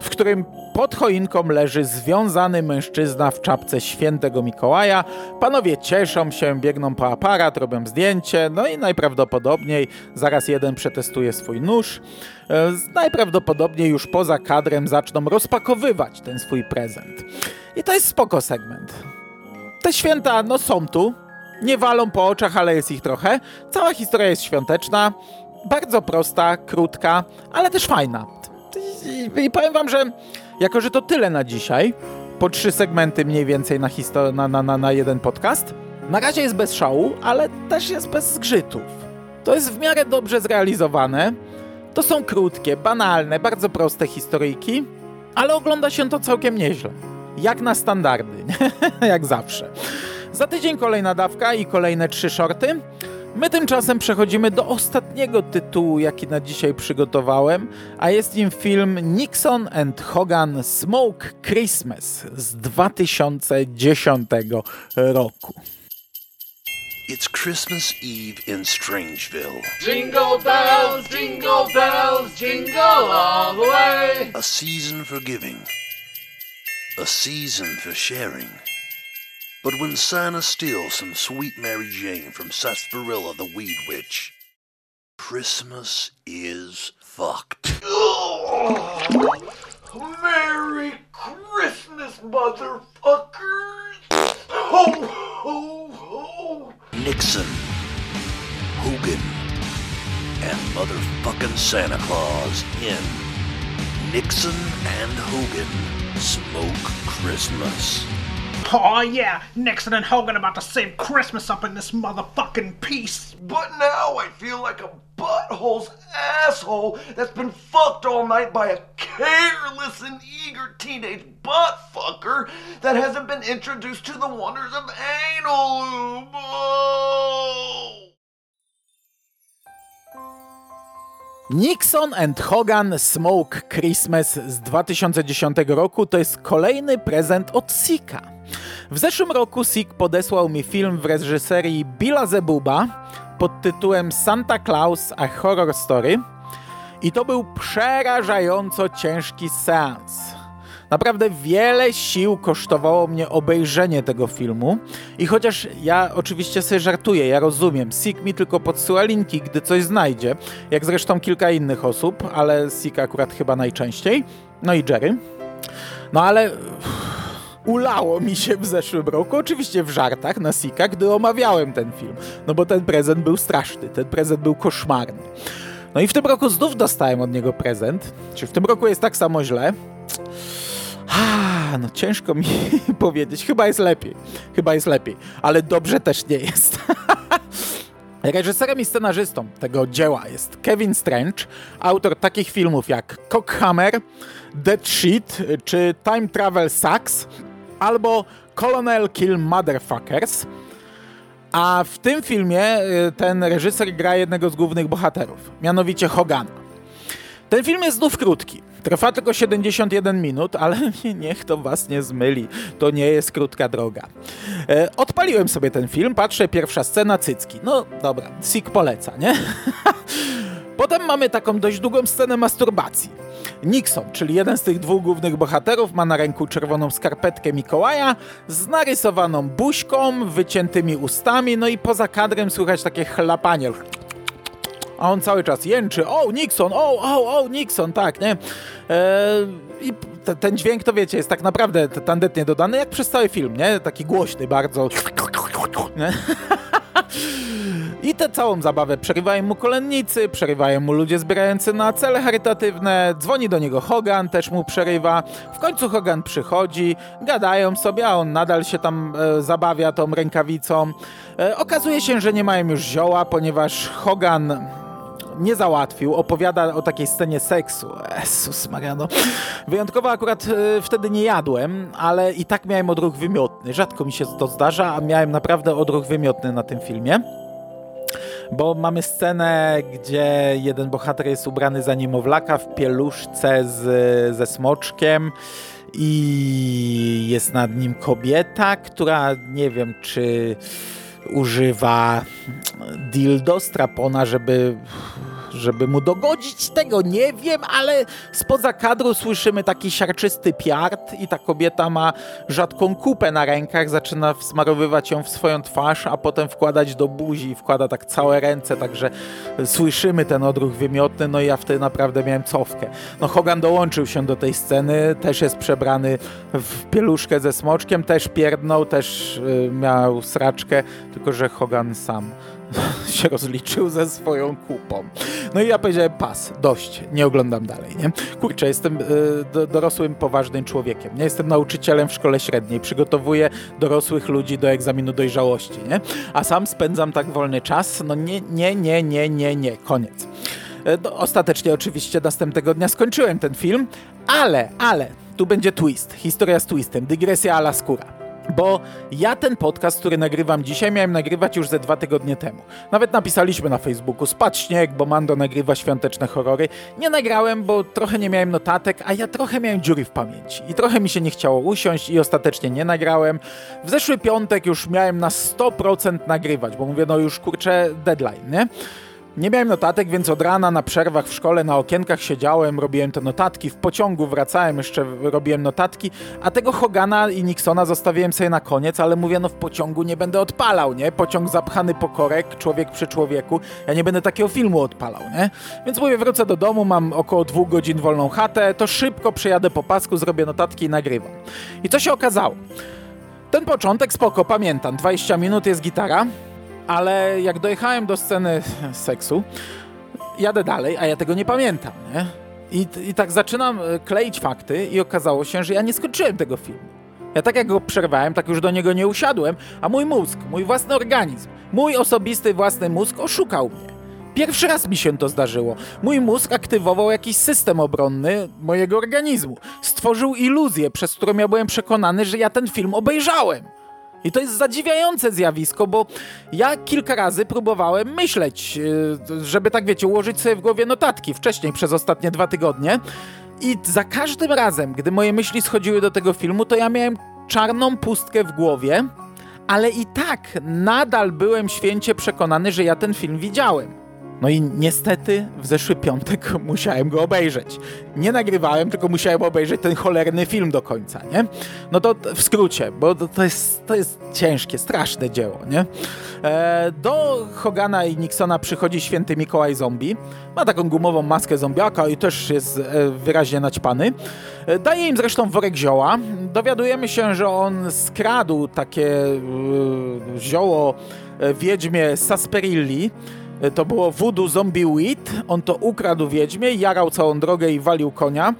w którym pod choinką leży związany mężczyzna w czapce świętego Mikołaja. Panowie cieszą się, biegną po aparat, robią zdjęcie, no i najprawdopodobniej zaraz jeden przetestuje swój nóż. E, Najprawdopodobniej już poza kadrem zaczną rozpakowywać ten swój prezent. I to jest spoko segment. Te święta, no są tu, nie walą po oczach, ale jest ich trochę. Cała historia jest świąteczna, bardzo prosta, krótka, ale też fajna. I, powiem wam, że jako, że to tyle na dzisiaj, po trzy segmenty mniej więcej na, histo- na, na, na, na jeden podcast, na razie jest bez szału, ale też jest bez zgrzytów. To jest w miarę dobrze zrealizowane. To są krótkie, banalne, bardzo proste historyjki, ale ogląda się to całkiem nieźle. Jak na standardy, jak zawsze. Za tydzień kolejna dawka i kolejne trzy shorty. My tymczasem przechodzimy do ostatniego tytułu, jaki na dzisiaj przygotowałem, a jest nim film Nixon and Hogan Smoke Christmas z 2010 roku. It's Christmas Eve in Strangeville. Jingle bells, jingle bells, jingle all the way. A season for giving. A season for sharing. But when Santa steals some sweet Mary Jane from Sarsaparilla the Weed Witch, Christmas is fucked. Merry Christmas, motherfuckers! Ho, ho, ho! Nixon, Hogan, and motherfucking Santa Claus in Nixon and Hogan Smoke Christmas. Oh yeah, Nixon and Hogan about to save Christmas up in this motherfucking piece. But now I feel like a butthole's asshole that's been fucked all night by a careless and eager teenage butt fucker that hasn't been introduced to the wonders of anal lube. Oh. Nixon and Hogan Smoke Christmas z 2010 roku to jest kolejny prezent od Sika. W zeszłym roku Sik podesłał mi film w reżyserii Billa Zebuba pod tytułem Santa Claus A Horror Story i to był przerażająco ciężki seans. Naprawdę wiele sił kosztowało mnie obejrzenie tego filmu i chociaż ja oczywiście sobie żartuję, ja rozumiem, Sik mi tylko podsyła linki, gdy coś znajdzie, jak zresztą kilka innych osób, ale Sik akurat chyba najczęściej, no i Jerry. No ale ulało mi się w zeszłym roku, oczywiście w żartach na Sika, gdy omawiałem ten film, no bo ten prezent był straszny, ten prezent był koszmarny. No i w tym roku znów dostałem od niego prezent. Czy w tym roku jest tak samo źle? No ciężko mi powiedzieć. Chyba jest lepiej. Chyba jest lepiej. Ale dobrze też nie jest. Reżyserem i scenarzystą tego dzieła jest Kevin Strange, autor takich filmów jak Cockhammer, Dead Sheet czy Time Travel Sucks albo Colonel Kill Motherfuckers. A w tym filmie y, ten reżyser gra jednego z głównych bohaterów, mianowicie Hogana. Ten film jest znów krótki. Trwa tylko 71 minut, ale niech to was nie zmyli. To nie jest krótka droga. E, odpaliłem sobie ten film, patrzę, pierwsza scena, cycki. No dobra, Sik poleca, nie? Potem mamy taką dość długą scenę masturbacji. Nixon, czyli jeden z tych dwóch głównych bohaterów, ma na ręku czerwoną skarpetkę Mikołaja z narysowaną buźką, wyciętymi ustami, no i poza kadrem słychać takie chlapanie a on cały czas jęczy, o Nixon, o, o, o Nixon, tak, nie? Eee, I te, ten dźwięk, to wiecie, jest tak naprawdę tandetnie dodany, jak przez cały film, nie? Taki głośny bardzo. Nie? I tę całą zabawę przerywają mu kolennicy, przerywają mu ludzie zbierający na cele charytatywne, dzwoni do niego Hogan, też mu przerywa. W końcu Hogan przychodzi, gadają sobie, a on nadal się tam e, zabawia tą rękawicą. E, okazuje się, że nie mają już zioła, ponieważ Hogan nie załatwił. Opowiada o takiej scenie seksu. Jezus Mariano. Wyjątkowo akurat y, wtedy nie jadłem, ale i tak miałem odruch wymiotny. Rzadko mi się to zdarza, a miałem naprawdę odruch wymiotny na tym filmie. Bo mamy scenę, gdzie jeden bohater jest ubrany za niemowlaka w pieluszce z, ze smoczkiem i jest nad nim kobieta, która nie wiem, czy używa dildo, strapona, żeby żeby mu dogodzić tego, nie wiem, ale spoza kadru słyszymy taki siarczysty piart i ta kobieta ma rzadką kupę na rękach, zaczyna wsmarowywać ją w swoją twarz, a potem wkładać do buzi, wkłada tak całe ręce, także słyszymy ten odruch wymiotny, no i ja wtedy naprawdę miałem cofkę. No Hogan dołączył się do tej sceny, też jest przebrany w pieluszkę ze smoczkiem, też pierdnął, też y, miał sraczkę, tylko że Hogan sam się rozliczył ze swoją kupą. No i ja powiedziałem, pas, dość, nie oglądam dalej, nie? Kurczę, jestem y, dorosłym, poważnym człowiekiem, nie? Jestem nauczycielem w szkole średniej, przygotowuję dorosłych ludzi do egzaminu dojrzałości, nie? A sam spędzam tak wolny czas, no nie, nie, nie, nie, nie, nie, koniec. Y, no, ostatecznie oczywiście następnego dnia skończyłem ten film, ale, ale, tu będzie twist, historia z twistem, dygresja ala skóra. Bo ja ten podcast, który nagrywam dzisiaj, miałem nagrywać już ze dwa tygodnie temu. Nawet napisaliśmy na Facebooku, spadł śnieg, bo Mando nagrywa świąteczne horrory. Nie nagrałem, bo trochę nie miałem notatek, a ja trochę miałem dziury w pamięci. I trochę mi się nie chciało usiąść i ostatecznie nie nagrałem. W zeszły piątek już miałem na 100% nagrywać, bo mówię, no już kurczę, deadline, nie? Nie miałem notatek, więc od rana na przerwach w szkole na okienkach siedziałem, robiłem te notatki, w pociągu wracałem, jeszcze robiłem notatki, a tego Hogana i Nixona zostawiłem sobie na koniec, ale mówię, no w pociągu nie będę odpalał, nie? Pociąg zapchany po korek, człowiek przy człowieku, ja nie będę takiego filmu odpalał, nie? Więc mówię, wrócę do domu, mam około dwóch godzin wolną chatę, to szybko przejadę po pasku, zrobię notatki i nagrywam. I co się okazało? Ten początek spoko, pamiętam, 20 minut jest gitara, ale jak dojechałem do sceny seksu, jadę dalej, a ja tego nie pamiętam, nie? I, I tak zaczynam e, kleić fakty i okazało się, że ja nie skończyłem tego filmu. Ja tak jak go przerwałem, tak już do niego nie usiadłem, a mój mózg, mój własny organizm, mój osobisty własny mózg oszukał mnie. Pierwszy raz mi się to zdarzyło. Mój mózg aktywował jakiś system obronny mojego organizmu. Stworzył iluzję, przez którą ja byłem przekonany, że ja ten film obejrzałem. I to jest zadziwiające zjawisko, bo ja kilka razy próbowałem myśleć, yy, żeby tak wiecie, ułożyć sobie w głowie notatki wcześniej przez ostatnie dwa tygodnie. I za każdym razem, gdy moje myśli schodziły do tego filmu, to ja miałem czarną pustkę w głowie, ale i tak nadal byłem święcie przekonany, że ja ten film widziałem. No i niestety w zeszły piątek musiałem go obejrzeć. Nie nagrywałem, tylko musiałem obejrzeć ten cholerny film do końca, nie? No to w skrócie, bo to jest, to jest ciężkie, straszne dzieło, nie? E, do Hogana i Nixona przychodzi święty Mikołaj Zombie. Ma taką gumową maskę zombiaka i też jest e, wyraźnie naćpany. E, daje im zresztą worek zioła. Dowiadujemy się, że on skradł takie zioło wiedźmie Sasperilli, to było voodoo zombie weed. On to ukradł wiedźmie, jarał całą drogę i walił konia.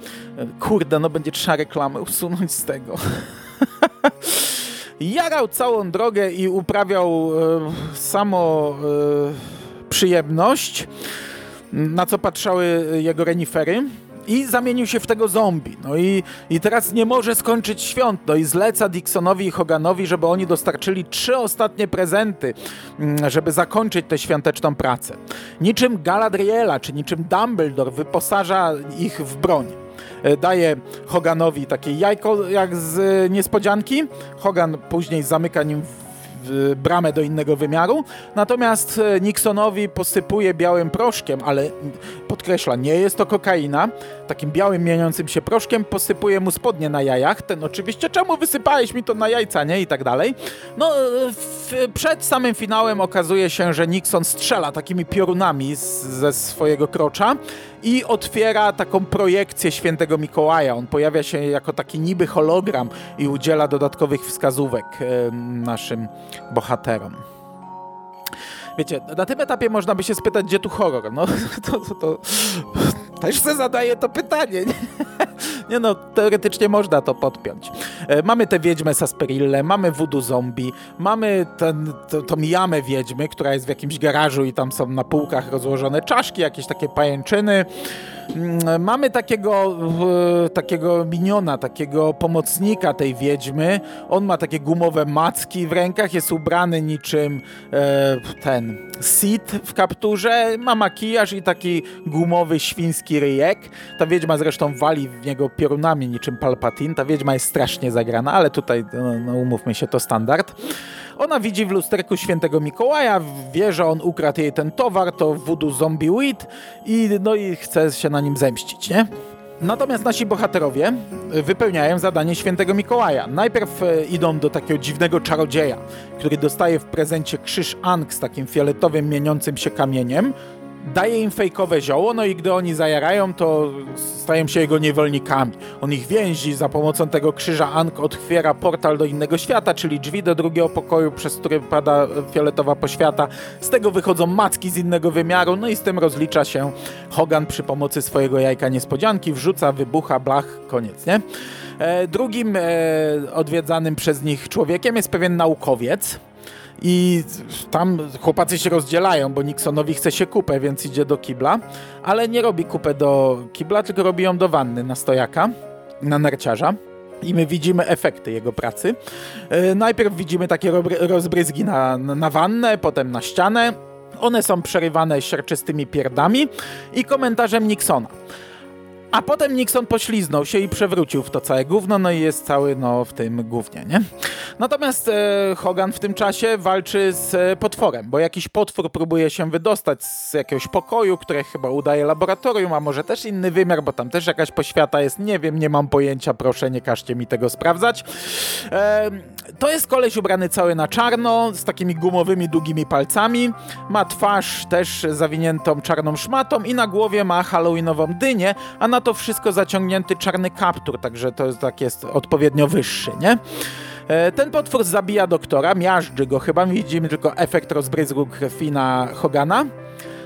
Kurde, no będzie trzeba reklamę usunąć z tego. jarał całą drogę i uprawiał e, samo e, przyjemność, na co patrzały jego renifery i zamienił się w tego zombie. No i, i teraz nie może skończyć świąt. No i zleca Dixonowi i Hoganowi, żeby oni dostarczyli trzy ostatnie prezenty, mm, żeby zakończyć tę świąteczną pracę. Niczym Galadriela czy niczym Dumbledore wyposaża ich w broń e, daje Hoganowi takie jajko jak z niespodzianki. Hogan później zamyka nim bramę do innego wymiaru. Natomiast e, Nixonowi posypuje białym proszkiem, ale podkreśla, nie jest to kokaina. Takim białym, mieniącym się proszkiem posypuje mu spodnie na jajach. Ten oczywiście, czemu wysypałeś mi to na jajca, nie? I tak dalej. No, e, w, przed samym finałem okazuje się, że Nixon strzela takimi piorunami z, ze swojego krocza i otwiera taką projekcję świętego Mikołaja. On pojawia się jako taki niby hologram i udziela dodatkowych wskazówek e, naszym bohaterom. Wiecie, na tym etapie można by się spytać, gdzie tu horror? No to, to, to też sobie zadaję to pytanie. Nie? Nie no, teoretycznie można to podpiąć. E, mamy tę wiedźmę Sasperille, mamy voodoo zombie, mamy ten, to, tą jamę wiedźmy, która jest w jakimś garażu i tam są na półkach rozłożone czaszki, jakieś takie pajęczyny. Mm, mamy takiego, takiego miniona, takiego pomocnika tej wiedźmy. On ma takie gumowe macki w rękach, jest ubrany niczym e, ten Sid w kapturze, ma makijaż i taki gumowy świński ryjek. Ta wiedźma zresztą wali w niego piorunami niczym Palpatine. Ta wiedźma jest strasznie zagrana, ale tutaj, no, no umówmy się, to standard. Ona widzi w lusterku świętego Mikołaja, wie, że on ukradł jej ten towar, to voodoo zombie weed i, no i chce się na nim zemścić, nie? Natomiast nasi bohaterowie wypełniają zadanie świętego Mikołaja. Najpierw e, idą do takiego dziwnego czarodzieja, który dostaje w prezencie krzyż Ankh z takim fioletowym, mieniącym się kamieniem daje im fejkowe zioło, no i gdy oni zajarają, to stają się jego niewolnikami. On ich więzi, za pomocą tego krzyża Ank otwiera portal do innego świata, czyli drzwi do drugiego pokoju, przez który pada fioletowa poświata. Z tego wychodzą macki z innego wymiaru, no i z tym rozlicza się Hogan przy pomocy swojego jajka niespodzianki, wrzuca, wybucha, blach, koniec, nie? E, drugim e, odwiedzanym przez nich człowiekiem jest pewien naukowiec, i tam chłopacy się rozdzielają, bo Nixonowi chce się kupę, więc idzie do kibla, ale nie robi kupę do kibla, tylko robi ją do wanny na stojaka, na narciarza. I my widzimy efekty jego pracy. Yy, najpierw widzimy takie rozbryzgi na, na wannę, potem na ścianę. One są przerywane siarczystymi pierdami i komentarzem Nixona. A potem Nixon pośliznął się i przewrócił w to całe gówno, no i jest cały no, w tym gównie, nie? Natomiast e, Hogan w tym czasie walczy z e, potworem, bo jakiś potwór próbuje się wydostać z jakiegoś pokoju, które chyba udaje laboratorium, a może też inny wymiar, bo tam też jakaś poświata jest, nie wiem, nie mam pojęcia, proszę, nie każcie mi tego sprawdzać. E, to jest koleś ubrany cały na czarno, z takimi gumowymi, długimi palcami, ma twarz też zawiniętą czarną szmatą i na głowie ma halloweenową dynię, a na to wszystko zaciągnięty czarny kaptur, także to tak jest odpowiednio wyższy, nie? E, ten potwór zabija doktora, miażdży go chyba, widzimy tylko efekt rozbryzgu krwi na Hogana.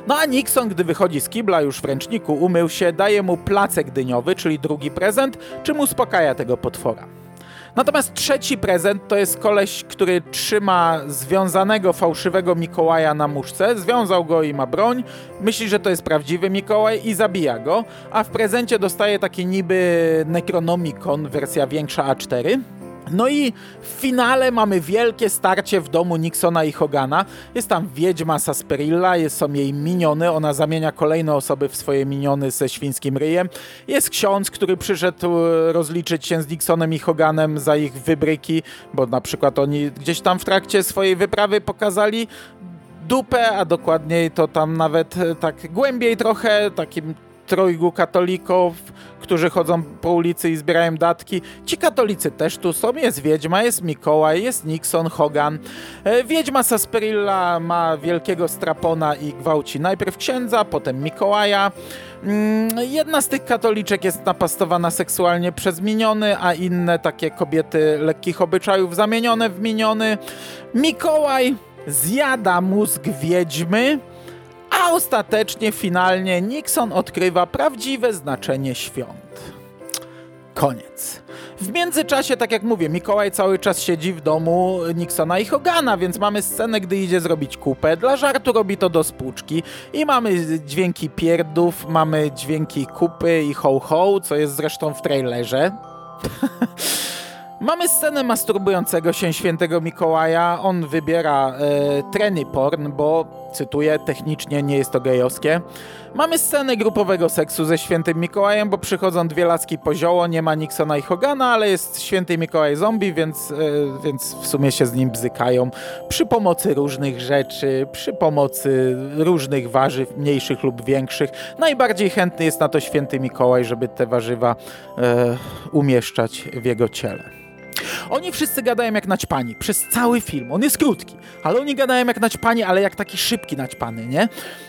No a Nixon, gdy wychodzi z kibla już w ręczniku, umył się, daje mu placek dyniowy, czyli drugi prezent, czym uspokaja tego potwora. Natomiast trzeci prezent to jest koleś, który trzyma związanego fałszywego Mikołaja na muszce, związał go i ma broń, myśli, że to jest prawdziwy Mikołaj i zabija go, a w prezencie dostaje taki niby Necronomicon, wersja większa A4. No i w finale mamy wielkie starcie w domu Nixona i Hogana. Jest tam wiedźma Sasperilla, jest, są jej miniony, ona zamienia kolejne osoby w swoje miniony ze świńskim ryjem. Jest ksiądz, który przyszedł e, rozliczyć się z Nixonem i Hoganem za ich wybryki, bo na przykład oni gdzieś tam w trakcie swojej wyprawy pokazali dupę, a dokładniej to tam nawet e, tak głębiej trochę, takim trojgu katolików, którzy chodzą po ulicy i zbierają datki. Ci katolicy też tu są. Jest Wiedźma, jest Mikołaj, jest Nixon, Hogan. E, Wiedźma Sasperilla ma wielkiego strapona i gwałci najpierw księdza, potem Mikołaja. Mm, Jedna z tych katoliczek jest napastowana seksualnie przez miniony, a inne takie kobiety lekkich obyczajów zamienione w miniony. Mikołaj zjada mózg wiedźmy, a ostatecznie, finalnie Nixon odkrywa prawdziwe znaczenie świąt. Koniec. W międzyczasie, tak jak mówię, Mikołaj cały czas siedzi w domu Nixona i Hogana, więc mamy scenę, gdy idzie zrobić kupę. Dla żartu robi to do spłuczki. I mamy dźwięki pierdów, mamy dźwięki kupy i ho-ho, co jest zresztą w trailerze. Mamy scenę masturbującego się świętego Mikołaja. On wybiera e, treny porn, bo, cytuję, technicznie nie jest to gejowskie. Mamy scenę grupowego seksu ze świętym Mikołajem, bo przychodzą dwie laski po zioło, nie ma Nixona i Hogana, ale jest święty Mikołaj zombie, więc, e, więc w sumie się z nim bzykają przy pomocy różnych rzeczy, przy pomocy różnych warzyw, mniejszych lub większych. Najbardziej chętny jest na to święty Mikołaj, żeby te warzywa e, umieszczać w jego ciele. Oni wszyscy gadają jak naćpani przez cały film. On jest krótki, ale oni gadają jak naćpani, ale jak taki szybki naćpany, nie?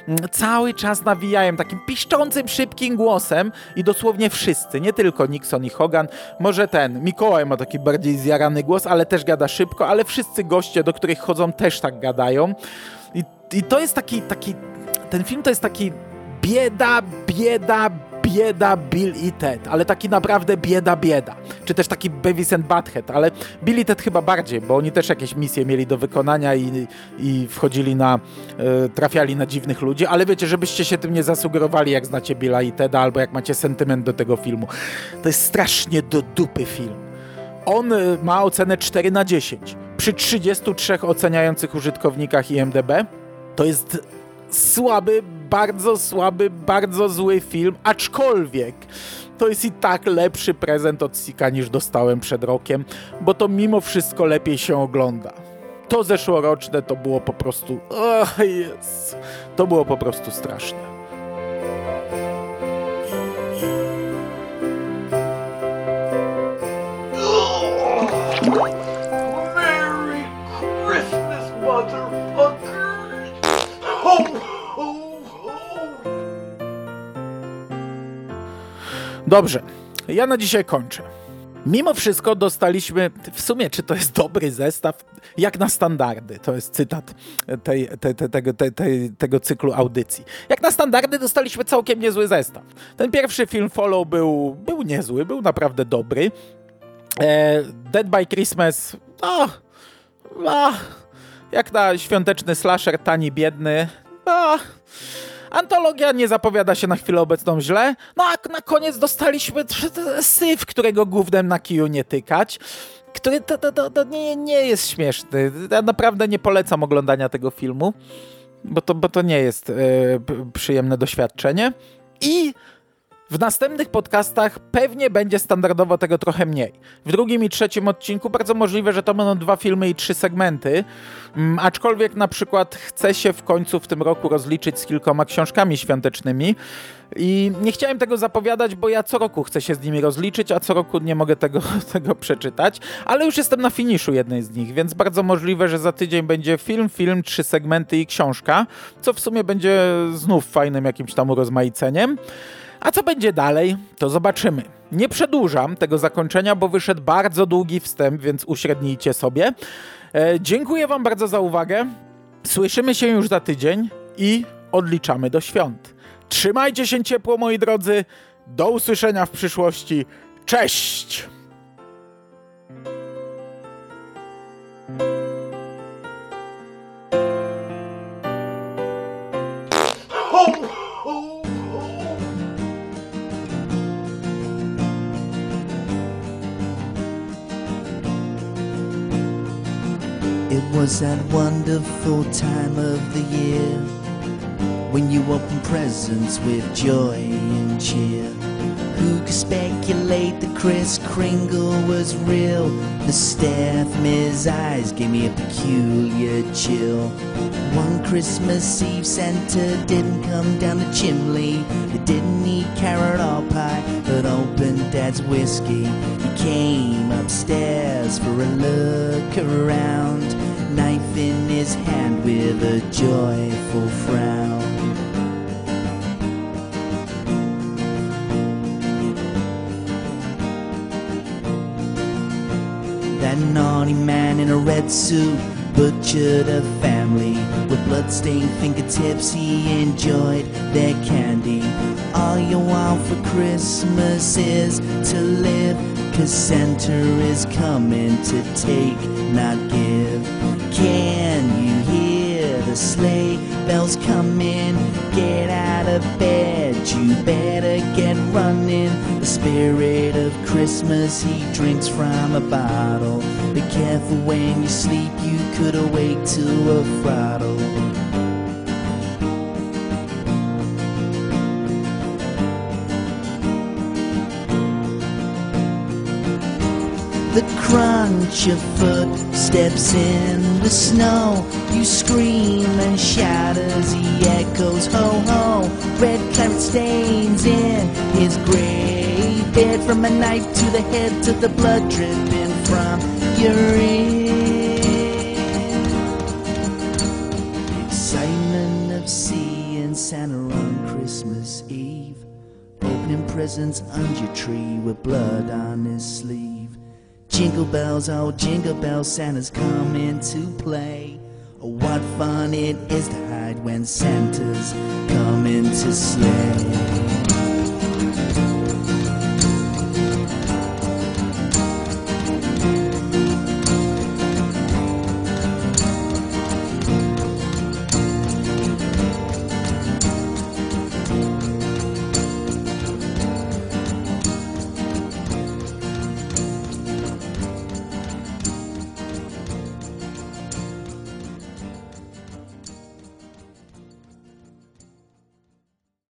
Mm, Cały czas nawijają takim piszczącym, szybkim głosem i dosłownie wszyscy, nie tylko Nixon i Hogan. Może ten, Mikołaj ma taki bardziej zjarany głos, ale też gada szybko, ale wszyscy goście, do których chodzą, też tak gadają. I, i to jest taki, taki, ten film to jest taki bieda, bieda, bieda Bill i Ted, ale taki naprawdę bieda, bieda. Czy też taki Beavis and Butthead, ale Bill i Ted chyba bardziej, bo oni też jakieś misje mieli do wykonania i, i wchodzili na, e, trafiali na dziwnych ludzi, ale wiecie, żebyście się tym nie zasugerowali, jak znacie Billa i Teda, albo jak macie sentyment do tego filmu. To jest strasznie do dupy film. On e, ma ocenę 4 na 10. Przy 33 oceniających użytkownikach IMDB to jest słaby, bardzo słaby, bardzo zły film, aczkolwiek to jest i tak lepszy prezent od Sika niż dostałem przed rokiem, bo to mimo wszystko lepiej się ogląda. To zeszłoroczne to było po prostu. Oh, yes. To było po prostu straszne. Dobrze, ja na dzisiaj kończę. Mimo wszystko dostaliśmy, w sumie czy to jest dobry zestaw, jak na standardy, to jest cytat tej, te, te, tego, te, tego cyklu audycji. Jak na standardy dostaliśmy całkiem niezły zestaw. Ten pierwszy film Follow był, był niezły, był naprawdę dobry. E, Dead by Christmas, no, no, jak na świąteczny slasher, tani, biedny, no, Antologia nie zapowiada się na chwilę obecną źle. No a na koniec dostaliśmy syf, którego gównem na kiju nie tykać. Który to, to, to, to nie, nie jest śmieszny. Ja naprawdę nie polecam oglądania tego filmu, bo to, bo to nie jest p- przyjemne doświadczenie. I w następnych podcastach pewnie będzie standardowo tego trochę mniej. W drugim i trzecim odcinku bardzo możliwe, że to będą dwa filmy i trzy segmenty, mm, aczkolwiek na przykład chcę się w końcu w tym roku rozliczyć z kilkoma książkami świątecznymi i nie chciałem tego zapowiadać, bo ja co roku chcę się z nimi rozliczyć, a co roku nie mogę tego, tego przeczytać, ale już jestem na finiszu jednej z nich, więc bardzo możliwe, że za tydzień będzie film, film, trzy segmenty i książka, co w sumie będzie znów fajnym jakimś tam urozmaiceniem. A co będzie dalej, to zobaczymy. Nie przedłużam tego zakończenia, bo wyszedł bardzo długi wstęp, więc uśrednijcie sobie. E, dziękuję Wam bardzo za uwagę. Słyszymy się już za tydzień i odliczamy do świąt. Trzymajcie się ciepło, moi drodzy. Do usłyszenia w przyszłości. Cześć! Was that wonderful time of the year when you open presents with joy and cheer. Who could speculate that Chris Kringle was real? The stare from his eyes gave me a peculiar chill. One Christmas Eve, Santa didn't come down the chimney. He didn't eat carrot or pie, but opened Dad's whiskey. He came upstairs for a look around, knife in his hand with a joyful frown. That naughty man in a red suit butchered a family with bloodstained fingertips. He enjoyed their candy. All you want for Christmas is to live. Cause Santa is coming to take, not give. Can you hear the sleigh bells coming? Get out of bed, you better get running. The spirit of Christmas, he drinks from a bottle. Be careful when you sleep, you could awake to a throttle. The crunch of footsteps in the snow. You scream and shout as he echoes, ho ho. Red claret stains in his gray bed. From a knife to the head to the blood dripping from your ear. Excitement of seeing Santa on Christmas Eve. Opening presents under your tree with blood on his sleeve. Jingle bells, oh jingle bells, Santa's coming to play. Oh, what fun it is to hide when Santa's coming to slay.